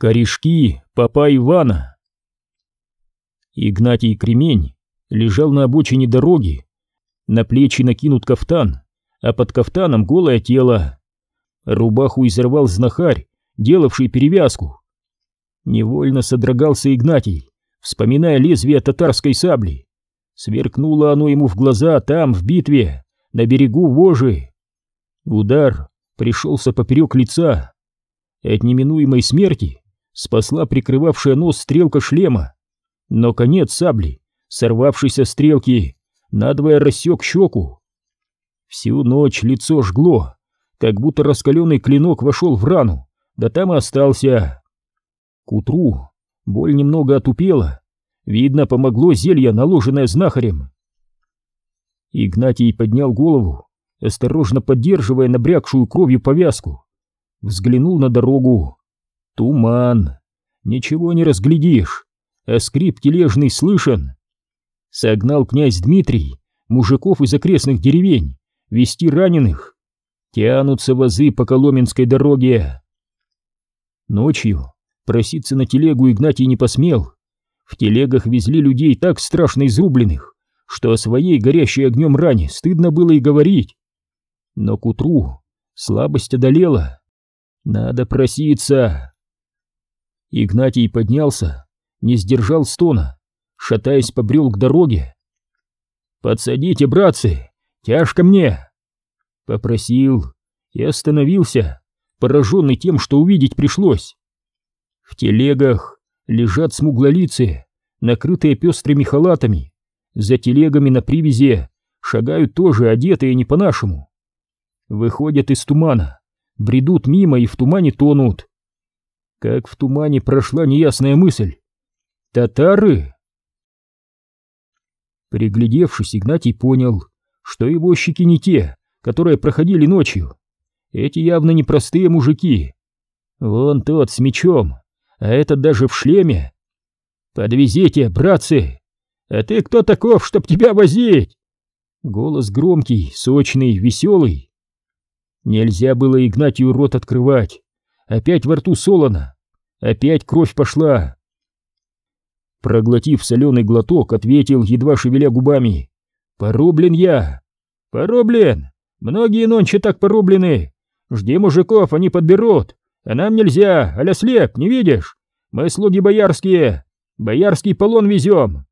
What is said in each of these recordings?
Корешки папа Ивана. Игнатий Кремень лежал на обочине дороги. На плечи накинут кафтан, а под кафтаном голое тело. Рубаху изорвал знахарь, делавший перевязку. Невольно содрогался Игнатий, вспоминая лезвие татарской сабли. Сверкнуло оно ему в глаза там, в битве, на берегу Вожи. Удар пришелся поперек лица. От неминуемой смерти спасла прикрывавшая нос стрелка шлема, но конец сабли, сорвавшийся стрелки, надвое рассек щеку. Всю ночь лицо жгло, как будто раскаленный клинок вошел в рану, да там и остался. К утру боль немного отупела, видно, помогло зелье, наложенное знахарем. Игнатий поднял голову, осторожно поддерживая набрякшую кровью повязку. Взглянул на дорогу. Туман. Ничего не разглядишь, а скрип тележный слышен. Согнал князь Дмитрий мужиков из окрестных деревень вести раненых. Тянутся вазы по Коломенской дороге. Ночью проситься на телегу Игнатий не посмел. В телегах везли людей так страшно изрубленных, что о своей горящей огнем ране стыдно было и говорить. Но к утру слабость одолела. Надо проситься. Игнатий поднялся, не сдержал стона, шатаясь, побрел к дороге. «Подсадите, братцы, тяжко мне!» Попросил и остановился, пораженный тем, что увидеть пришлось. В телегах лежат смуглолицы, накрытые пестрыми халатами. За телегами на привязи шагают тоже одетые не по-нашему. Выходят из тумана, бредут мимо и в тумане тонут. Как в тумане прошла неясная мысль. Татары? Приглядевшись, Игнатий понял, что его щеки не те, которые проходили ночью. Эти явно непростые мужики. Вон тот с мечом, а этот даже в шлеме. «Подвезите, братцы! А ты кто таков, чтоб тебя возить?» Голос громкий, сочный, веселый. Нельзя было Игнатию рот открывать. Опять во рту солоно. Опять кровь пошла. Проглотив соленый глоток, ответил, едва шевеля губами. «Порублен я!» «Порублен! Многие нонче так порублены! Жди мужиков, они подберут! А нам нельзя, аля слеп, не видишь? Мы слуги боярские! Боярский полон везем!»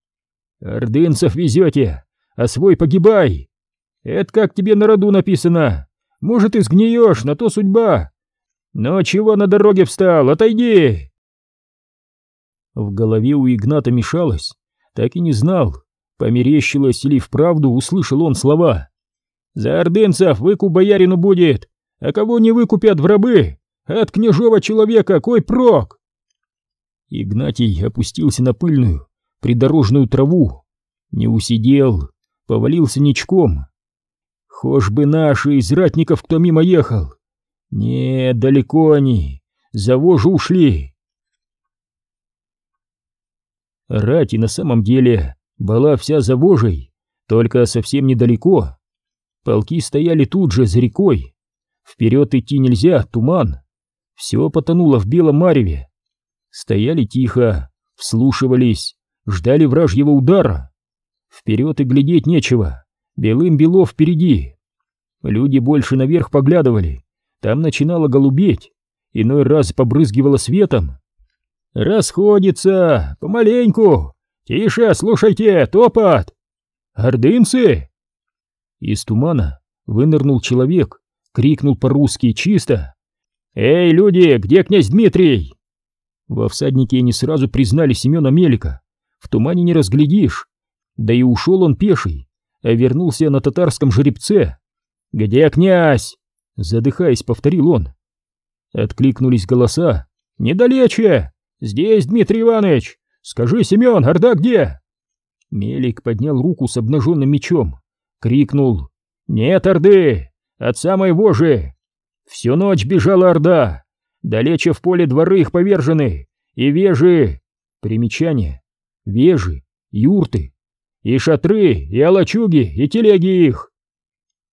«Ордынцев везете, а свой погибай!» «Это как тебе на роду написано! Может, и сгниешь, на то судьба! «Ну чего на дороге встал? Отойди!» В голове у Игната мешалось, так и не знал, померещилось или вправду услышал он слова. «За ордынцев выкуп боярину будет, а кого не выкупят в рабы? От княжого человека кой прок?» Игнатий опустился на пыльную, придорожную траву, не усидел, повалился ничком. «Хошь бы наши из ратников кто мимо ехал, нет, далеко они. За вожу ушли. Рать и на самом деле была вся за вожей, только совсем недалеко. Полки стояли тут же, за рекой. Вперед идти нельзя, туман. Все потонуло в белом мареве. Стояли тихо, вслушивались, ждали вражьего удара. Вперед и глядеть нечего, белым бело впереди. Люди больше наверх поглядывали, там начинало голубеть, иной раз побрызгивало светом. «Расходится! Помаленьку! Тише, слушайте, топот! Ордынцы!» Из тумана вынырнул человек, крикнул по-русски чисто. «Эй, люди, где князь Дмитрий?» Во всаднике не сразу признали Семена Мелика. В тумане не разглядишь. Да и ушел он пеший, а вернулся на татарском жеребце. «Где князь?» Задыхаясь, повторил он. Откликнулись голоса. «Недалече! Здесь, Дмитрий Иванович! Скажи, Семен, Орда где?» Мелик поднял руку с обнаженным мечом. Крикнул. «Нет Орды! От самой вожи! Всю ночь бежала Орда! Далече в поле дворы их повержены! И вежи!» Примечание. Вежи, юрты, и шатры, и алачуги, и телеги их.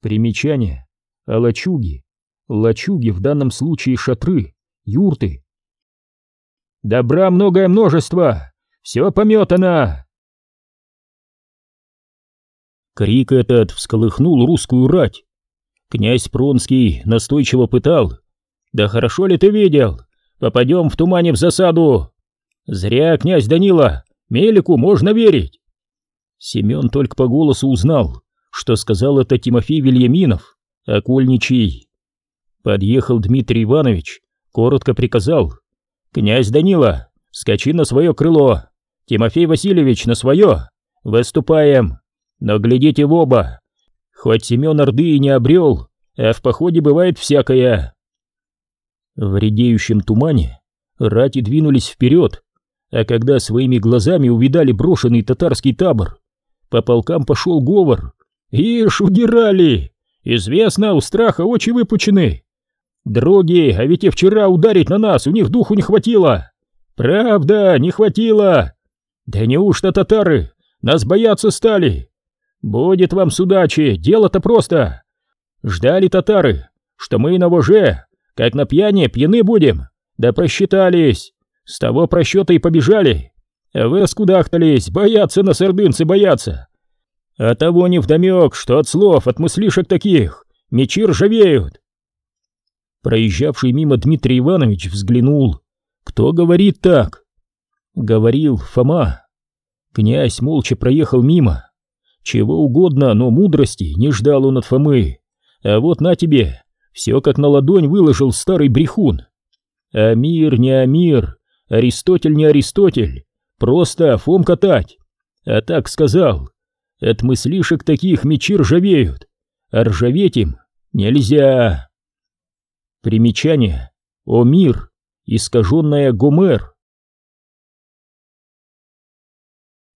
Примечание а лачуги. Лачуги в данном случае шатры, юрты. Добра многое множество! Все пометано!» Крик этот всколыхнул русскую рать. Князь Пронский настойчиво пытал. «Да хорошо ли ты видел? Попадем в тумане в засаду!» «Зря, князь Данила! Мелику можно верить!» Семен только по голосу узнал, что сказал это Тимофей Вильяминов, окольничий. Подъехал Дмитрий Иванович, коротко приказал. «Князь Данила, скачи на свое крыло! Тимофей Васильевич на свое! Выступаем! Но глядите в оба! Хоть Семен Орды и не обрел, а в походе бывает всякое!» В редеющем тумане рати двинулись вперед, а когда своими глазами увидали брошенный татарский табор, по полкам пошел говор. «Ишь, удирали! Известно, у страха очи выпучены! Дроги, а ведь и вчера ударить на нас у них духу не хватило! Правда, не хватило! Да неужто татары нас бояться стали? Будет вам судачи, дело-то просто! Ждали татары, что мы на воже, как на пьяне, пьяны будем, да просчитались, с того просчета и побежали, а вы раскудахтались, боятся на сардынцы, боятся. А того не вдомек, что от слов, от мыслишек таких, мечи ржавеют. Проезжавший мимо Дмитрий Иванович взглянул. Кто говорит так? Говорил Фома. Князь молча проехал мимо. Чего угодно, но мудрости не ждал он от Фомы. А вот на тебе, все как на ладонь выложил старый брехун. Амир не Амир, Аристотель не Аристотель, просто фом катать. А так сказал, от мыслишек таких мечи ржавеют, а ржаветь им нельзя. Примечание. О мир, искаженная Гомер.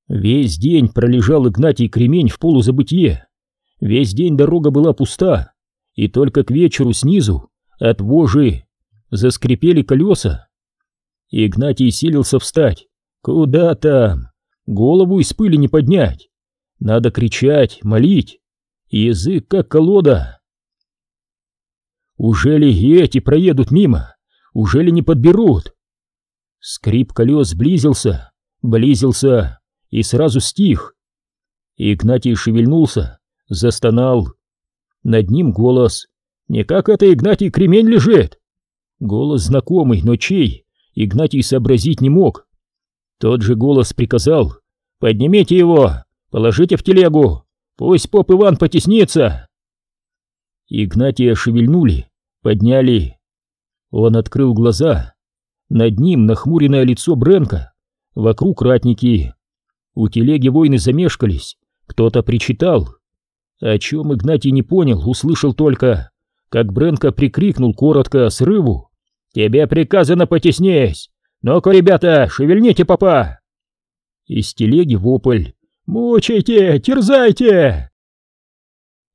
Весь день пролежал Игнатий Кремень в полузабытье. Весь день дорога была пуста, и только к вечеру снизу, от вожи, заскрипели колеса. Игнатий силился встать. Куда там? Голову из пыли не поднять. Надо кричать, молить. Язык как колода. Уже ли эти проедут мимо? Уже ли не подберут? Скрип колес близился, близился и сразу стих. Игнатий шевельнулся, застонал, над ним голос. Не как это Игнатий кремень лежит. Голос знакомый, но чей? Игнатий сообразить не мог. Тот же голос приказал. «Поднимите его, положите в телегу, пусть поп Иван потеснится». Игнатия шевельнули, подняли. Он открыл глаза. Над ним нахмуренное лицо Бренка, вокруг ратники. У телеги воины замешкались, кто-то причитал. О чем Игнатий не понял, услышал только, как Бренко прикрикнул коротко срыву. «Тебе приказано потеснись! Ну-ка, ребята, шевельните попа!» Из телеги вопль. «Мучайте! Терзайте!»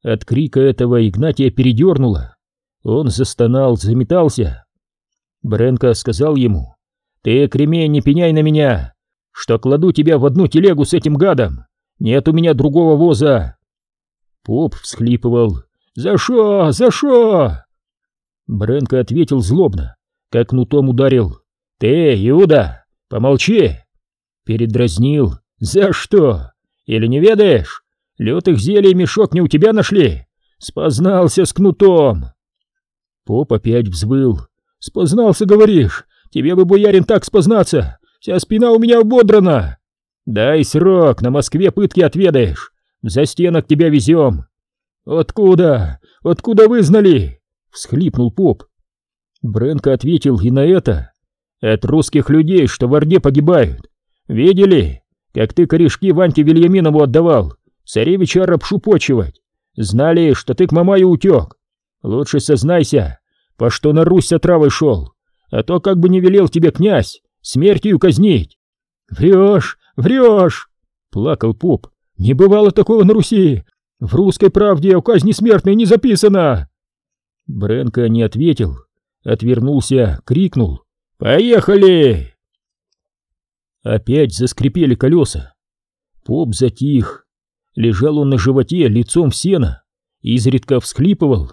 От крика этого Игнатия передернуло. Он застонал, заметался. Бренко сказал ему, «Ты, кремень, не пеняй на меня, что кладу тебя в одну телегу с этим гадом. Нет у меня другого воза. Поп всхлипывал. «За шо? За шо?» Бренко ответил злобно, как нутом ударил. «Ты, Иуда, помолчи!» Передразнил. «За что? Или не ведаешь? Лютых зелий мешок не у тебя нашли? Спознался с кнутом!» Поп опять взвыл. «Спознался, говоришь? Тебе бы, боярин, так спознаться! Вся спина у меня ободрана! Дай срок, на Москве пытки отведаешь! За стенок тебя везем!» «Откуда? Откуда вы знали?» — всхлипнул поп. Бренко ответил и на это. «От русских людей, что в Орде погибают. Видели, как ты корешки Ваньке Вильяминову отдавал, царевича рабшу почивать? Знали, что ты к Мамаю утек? Лучше сознайся, по что на Русь отравой шел, а то как бы не велел тебе князь смертью казнить». «Врешь, врешь!» — плакал поп. Не бывало такого на Руси! В русской правде о казни смертной не записано!» Бренко не ответил, отвернулся, крикнул «Поехали!» Опять заскрипели колеса. Поп затих. Лежал он на животе, лицом в сено, изредка всхлипывал.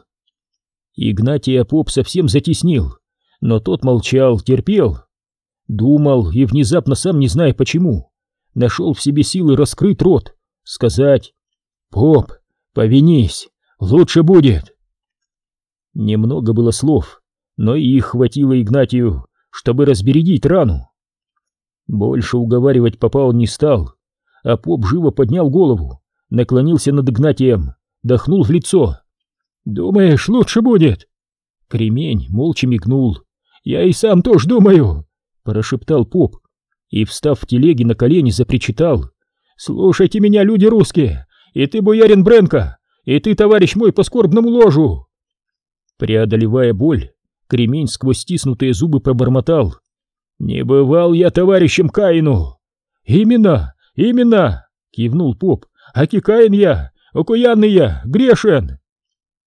Игнатия поп совсем затеснил, но тот молчал, терпел. Думал и внезапно сам не зная почему, нашел в себе силы раскрыть рот, сказать «Поп, повинись, лучше будет». Немного было слов, но их хватило Игнатию, чтобы разбередить рану. Больше уговаривать попа он не стал, а поп живо поднял голову, наклонился над Игнатием, дохнул в лицо. «Думаешь, лучше будет?» Кремень молча мигнул. «Я и сам тоже думаю!» — прошептал поп и, встав в телеге на колени, запричитал. «Слушайте меня, люди русские, и ты, боярин Бренко, и ты, товарищ мой, по скорбному ложу!» Преодолевая боль, кремень сквозь стиснутые зубы пробормотал. «Не бывал я товарищем Каину!» «Именно, именно!» — кивнул поп. «Аки Каин я, окуянный я, грешен!»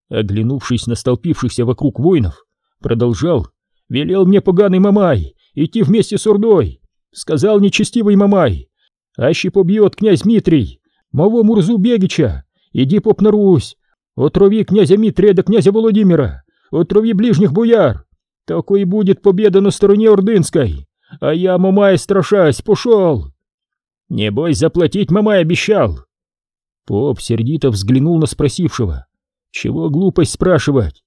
Оглянувшись на столпившихся вокруг воинов, продолжал. «Велел мне поганый Мамай идти вместе с Урдой!» Сказал нечестивый Мамай. «Аще побьет князь Дмитрий, моего Мурзу Бегича, иди поп на Русь, отрови князя Митрия до князя Владимира, отрови ближних бояр, такой будет победа на стороне Ордынской, а я, Мамай, страшась, пошел. Не бой заплатить, Мамай обещал. Поп сердито взглянул на спросившего. Чего глупость спрашивать?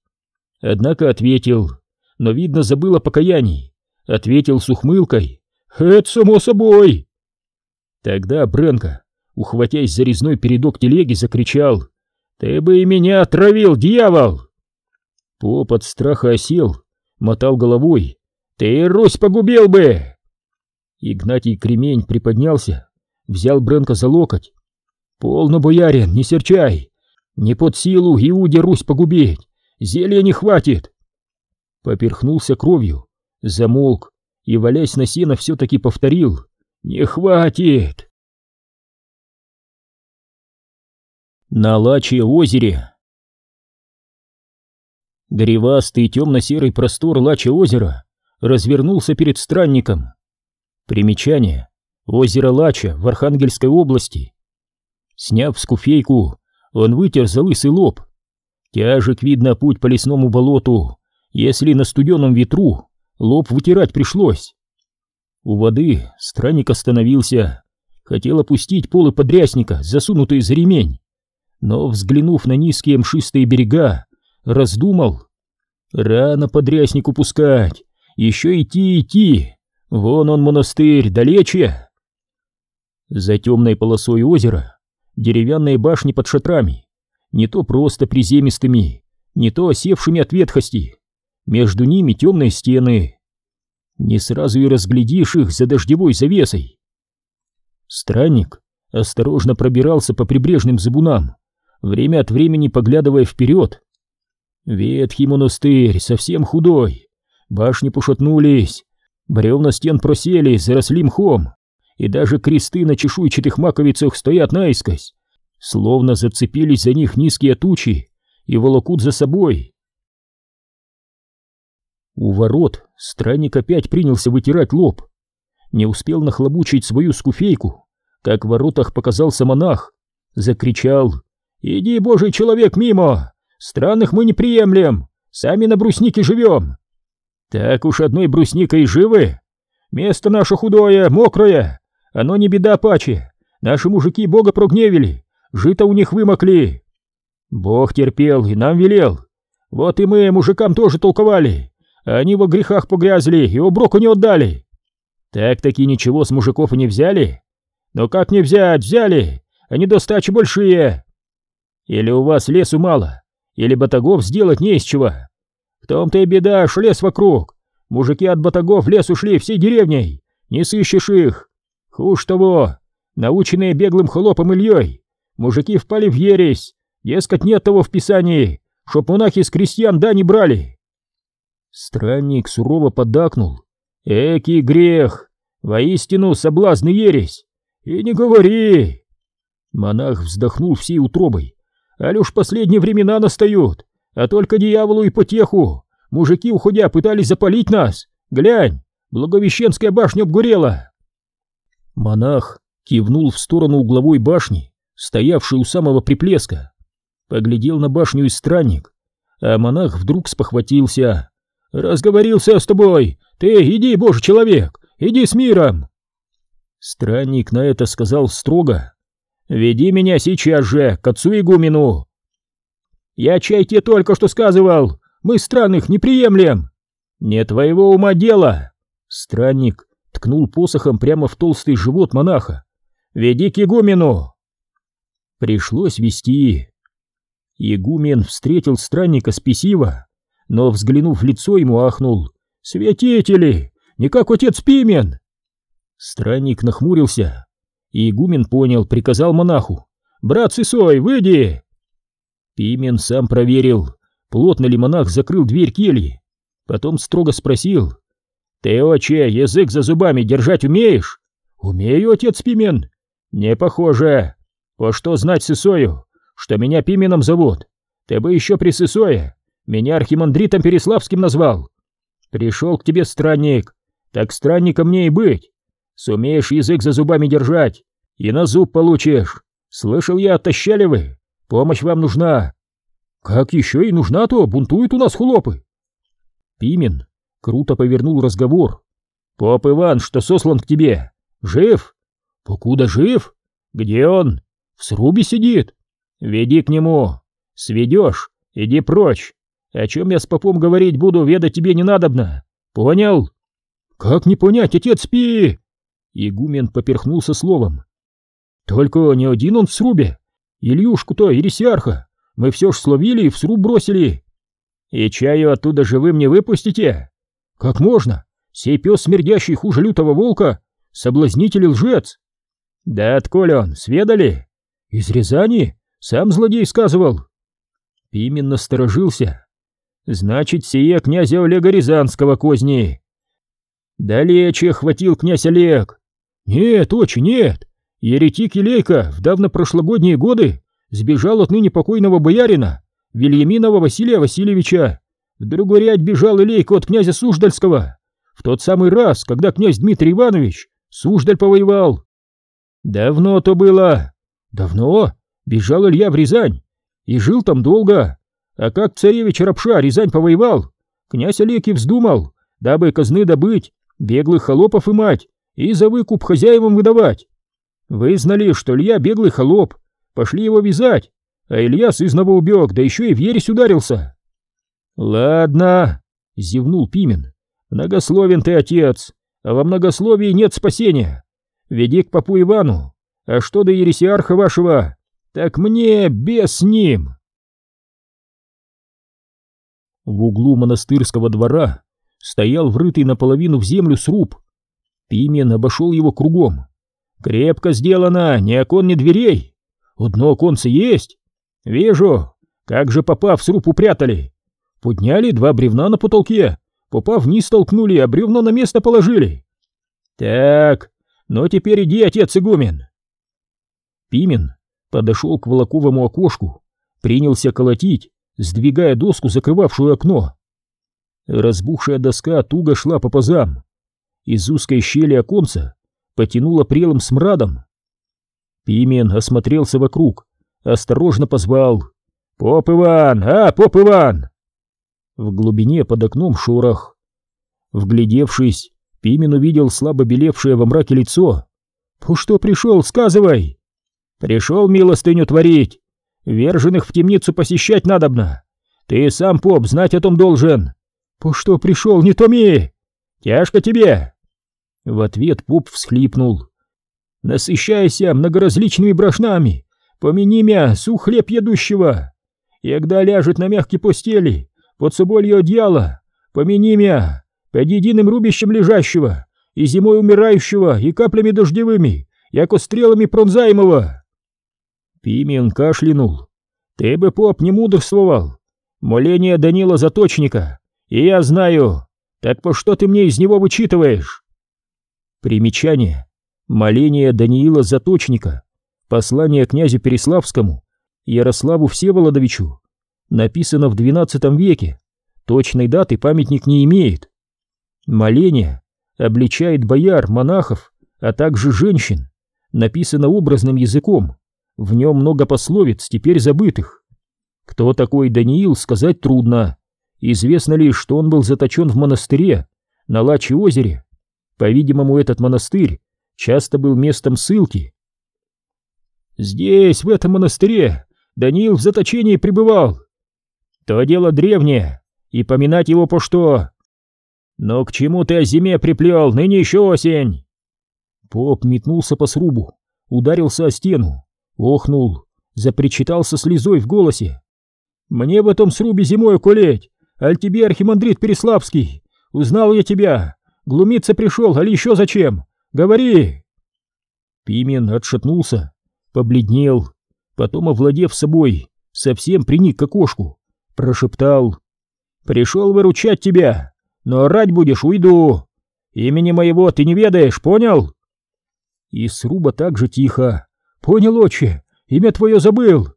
Однако ответил, но, видно, забыл о покаянии. Ответил с ухмылкой. Это само собой. Тогда Бренко, ухватясь за резной передок телеги, закричал. Ты бы и меня отравил, дьявол! Поп от страха осел, мотал головой. «Ты Русь погубил бы!» Игнатий Кремень приподнялся, взял Бренка за локоть. «Полно, боярин, не серчай! Не под силу Иуде Русь погубить! Зелья не хватит!» Поперхнулся кровью, замолк и, валясь на сено, все-таки повторил «Не хватит!» На Лачье озере Гривастый темно-серый простор Лача озера развернулся перед странником. Примечание. Озеро Лача в Архангельской области. Сняв скуфейку, он вытер за лысый лоб. Тяжек, видно, путь по лесному болоту. Если на студеном ветру, лоб вытирать пришлось. У воды странник остановился. Хотел опустить полы подрясника, засунутые за ремень. Но, взглянув на низкие мшистые берега, раздумал. Рано подрясник упускать, еще идти, идти, вон он монастырь, далече. За темной полосой озера деревянные башни под шатрами, не то просто приземистыми, не то осевшими от ветхости, между ними темные стены. Не сразу и разглядишь их за дождевой завесой. Странник осторожно пробирался по прибрежным забунам, время от времени поглядывая вперед, Ветхий монастырь, совсем худой. Башни пошатнулись, бревна стен просели, заросли мхом, и даже кресты на чешуйчатых маковицах стоят наискось, словно зацепились за них низкие тучи и волокут за собой. У ворот странник опять принялся вытирать лоб. Не успел нахлобучить свою скуфейку, как в воротах показался монах, закричал «Иди, божий человек, мимо! Странных мы не приемлем, сами на бруснике живем. Так уж одной брусникой живы. Место наше худое, мокрое, оно не беда паче. Наши мужики бога прогневили, жито у них вымокли. Бог терпел и нам велел. Вот и мы мужикам тоже толковали. Они во грехах погрязли и оброку не отдали. Так-таки ничего с мужиков не взяли. Но как не взять, взяли, они достачи большие. Или у вас лесу мало, или батагов сделать не из чего. В том-то и беда, что лес вокруг. Мужики от батагов в лес ушли всей деревней, не сыщешь их. Хуже того, наученные беглым холопом Ильей, мужики впали в ересь, дескать, нет того в писании, чтоб монахи с крестьян да не брали. Странник сурово поддакнул. Эки грех, воистину соблазн и ересь. И не говори. Монах вздохнул всей утробой Алюш последние времена настают, а только дьяволу и потеху. Мужики, уходя, пытались запалить нас. Глянь, Благовещенская башня обгорела. Монах кивнул в сторону угловой башни, стоявшей у самого приплеска. Поглядел на башню и странник, а монах вдруг спохватился. «Разговорился с тобой! Ты иди, божий человек! иди с миром!» Странник на это сказал строго. «Веди меня сейчас же к отцу игумену!» «Я чай тебе только что сказывал! Мы странных не приемлем!» «Не твоего ума дело!» Странник ткнул посохом прямо в толстый живот монаха. «Веди к игумену!» Пришлось вести. Игумен встретил странника спесиво, но, взглянув в лицо, ему ахнул. «Святители! Не как отец Пимен!» Странник нахмурился, и игумен понял, приказал монаху. «Брат Сысой, выйди!» Пимен сам проверил, плотно ли монах закрыл дверь кельи. Потом строго спросил. «Ты, отче, язык за зубами держать умеешь?» «Умею, отец Пимен». «Не похоже. По что знать Сысою, что меня Пименом зовут? Ты бы еще при Сысое меня архимандритом Переславским назвал. Пришел к тебе странник, так странником мне и быть. Сумеешь язык за зубами держать, и на зуб получишь. Слышал я, оттащали вы. Помощь вам нужна. Как еще и нужна-то, бунтуют у нас хлопы. Пимен круто повернул разговор. Поп Иван, что сослан к тебе, жив? Покуда жив? Где он? В срубе сидит. Веди к нему. Сведешь, иди прочь. О чем я с попом говорить буду, ведать тебе не надобно. Понял? Как не понять, отец спи! Игумен поперхнулся словом. Только не один он в срубе. Ильюшку-то, Ересиарха, мы все ж словили и в сруб бросили. И чаю оттуда живым не выпустите? Как можно? Сей пес смердящий хуже лютого волка, соблазнитель и лжец. Да отколе он, сведали? Из Рязани? Сам злодей сказывал. Пимен насторожился. Значит, сие князя Олега Рязанского козни. Далече хватил князь Олег. Нет, очень нет. Еретик Илейка в давно прошлогодние годы сбежал от ныне покойного боярина Вильяминова Василия Васильевича. В другой ряд бежал Илейка от князя Суждальского. В тот самый раз, когда князь Дмитрий Иванович Суждаль повоевал. Давно то было. Давно бежал Илья в Рязань и жил там долго. А как царевич Рапша Рязань повоевал, князь Олег и вздумал, дабы казны добыть, беглых холопов и мать, и за выкуп хозяевам выдавать. Вы знали, что Илья беглый холоп, пошли его вязать, а Илья сызново убег, да еще и в ересь ударился. Ладно, зевнул Пимен, многословен ты, отец, а во многословии нет спасения. Веди к попу Ивану, а что до ересиарха вашего, так мне без с ним. В углу монастырского двора стоял врытый наполовину в землю сруб. Пимен обошел его кругом. «Крепко сделано, ни окон, ни дверей. Одно оконце есть. Вижу, как же попа в сруб упрятали. Подняли два бревна на потолке, попа вниз толкнули, а бревно на место положили. Так, ну теперь иди, отец игумен». Пимен подошел к волоковому окошку, принялся колотить, сдвигая доску, закрывавшую окно. Разбухшая доска туго шла по пазам. Из узкой щели оконца потянуло прелым смрадом. Пимен осмотрелся вокруг, осторожно позвал. «Поп Иван! А, поп Иван!» В глубине под окном шорох. Вглядевшись, Пимен увидел слабо белевшее во мраке лицо. «По что пришел, сказывай!» «Пришел милостыню творить!» Верженных в темницу посещать надобно. Ты сам, поп, знать о том должен. По что пришел, не томи! Тяжко тебе!» В ответ поп всхлипнул. «Насыщайся многоразличными брошнами, помяни мя, сух хлеб едущего. Егда ляжет на мягкой постели, под соболью одеяло, помяни мя, под единым рубищем лежащего, и зимой умирающего, и каплями дождевыми, яко стрелами пронзаемого». Пимен кашлянул. «Ты бы, поп, не мудрствовал. Моление Данила Заточника, и я знаю. Так по что ты мне из него вычитываешь?» Примечание. Моление Даниила Заточника. Послание князю Переславскому, Ярославу Всеволодовичу. Написано в XII веке. Точной даты памятник не имеет. Моление обличает бояр, монахов, а также женщин. Написано образным языком. В нем много пословиц, теперь забытых. Кто такой Даниил, сказать трудно. Известно лишь, что он был заточен в монастыре на Лаче озере. По-видимому, этот монастырь часто был местом ссылки. «Здесь, в этом монастыре, Даниил в заточении пребывал. То дело древнее, и поминать его по что. Но к чему ты о зиме приплел, ныне еще осень?» Поп метнулся по срубу, ударился о стену, охнул, запричитал со слезой в голосе. «Мне в этом срубе зимой кулеть, аль тебе архимандрит Переславский, узнал я тебя, глумиться пришел, али еще зачем? Говори!» Пимен отшатнулся, побледнел, потом, овладев собой, совсем приник к окошку, прошептал. «Пришел выручать тебя, но орать будешь, уйду. Имени моего ты не ведаешь, понял?» И сруба так же тихо. «Понял, отче, имя твое забыл».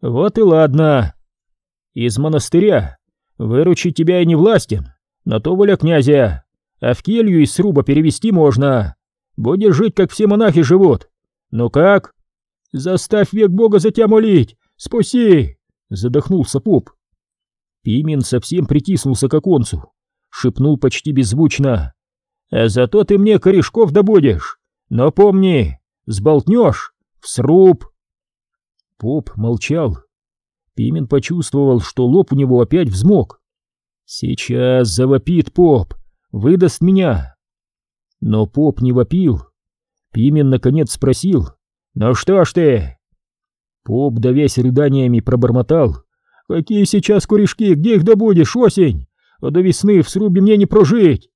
«Вот и ладно. Из монастыря выручить тебя и не властен, на то воля князя, а в келью из сруба перевести можно. Будешь жить, как все монахи живут. Ну как?» «Заставь век Бога за тебя молить! Спаси!» — задохнулся поп. Пимен совсем притиснулся к оконцу, шепнул почти беззвучно. «А зато ты мне корешков добудешь! Но помни, сболтнешь в сруб!» Поп молчал. Пимен почувствовал, что лоб у него опять взмок. «Сейчас завопит поп, выдаст меня!» Но поп не вопил. Пимен наконец спросил. «Ну что ж ты?» Поп, давясь рыданиями, пробормотал. «Какие сейчас корешки, где их добудешь, осень? А до весны в срубе мне не прожить!»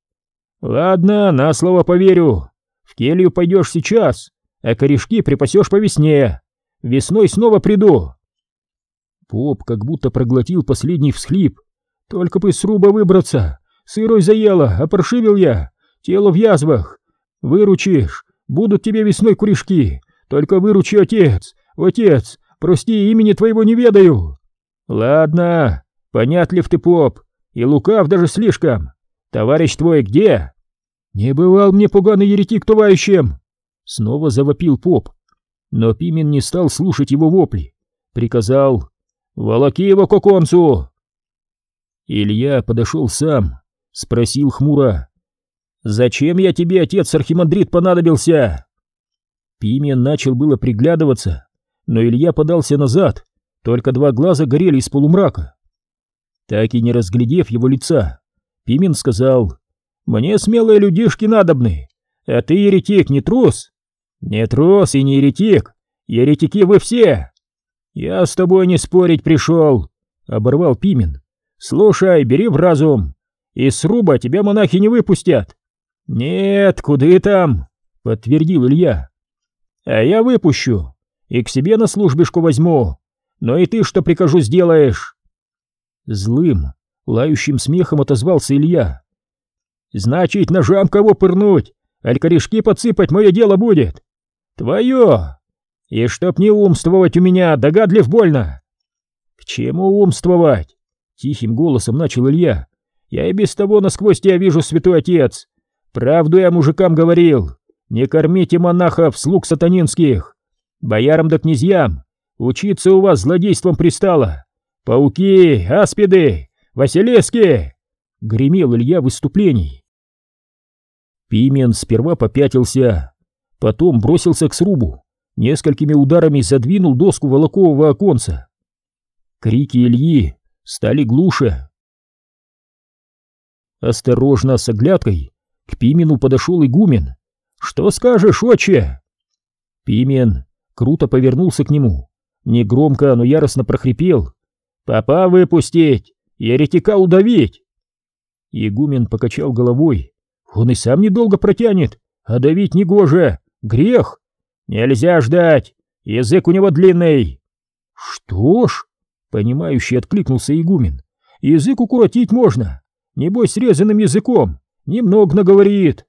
«Ладно, на слово поверю. В келью пойдешь сейчас, а корешки припасешь по весне. Весной снова приду». Поп как будто проглотил последний всхлип. «Только бы из сруба выбраться! Сырой заело, опоршивил я! Тело в язвах! Выручишь! Будут тебе весной корешки! Только выручи, отец! Отец! Прости, имени твоего не ведаю!» «Ладно, понятлив ты, поп, и лукав даже слишком. Товарищ твой где?» «Не бывал мне пуганый еретик товарищем!» Снова завопил поп. Но Пимен не стал слушать его вопли. Приказал «Волоки его к оконцу!» Илья подошел сам, спросил хмуро «Зачем я тебе, отец архимандрит, понадобился?» Пимен начал было приглядываться, но Илья подался назад, только два глаза горели из полумрака. Так и не разглядев его лица, Пимен сказал, «Мне смелые людишки надобны, а ты, еретик, не трус?» «Не трус и не еретик, еретики вы все!» «Я с тобой не спорить пришел», — оборвал Пимен. «Слушай, бери в разум, из сруба тебя монахи не выпустят». «Нет, куды там?» — подтвердил Илья. «А я выпущу и к себе на службишку возьму, но и ты что прикажу сделаешь?» Злым, лающим смехом отозвался Илья. «Значит, ножам кого пырнуть, аль корешки подсыпать мое дело будет? Твое! И чтоб не умствовать у меня, догадлив больно!» «К чему умствовать?» — тихим голосом начал Илья. «Я и без того насквозь тебя вижу, святой отец. Правду я мужикам говорил. Не кормите монахов, слуг сатанинских. Боярам да князьям учиться у вас злодейством пристало. «Пауки! Аспиды! Василиски!» — гремел Илья в выступлении. Пимен сперва попятился, потом бросился к срубу, несколькими ударами задвинул доску волокового оконца. Крики Ильи стали глуше. Осторожно, с оглядкой, к Пимену подошел игумен. «Что скажешь, отче?» Пимен круто повернулся к нему, негромко, но яростно прохрипел. «Папа выпустить! Еретика удавить!» Игумен покачал головой. «Он и сам недолго протянет, а давить негоже! Грех! Нельзя ждать! Язык у него длинный!» «Что ж?» — понимающий откликнулся игумен. «Язык укоротить можно! Небось, срезанным языком! Немного наговорит!»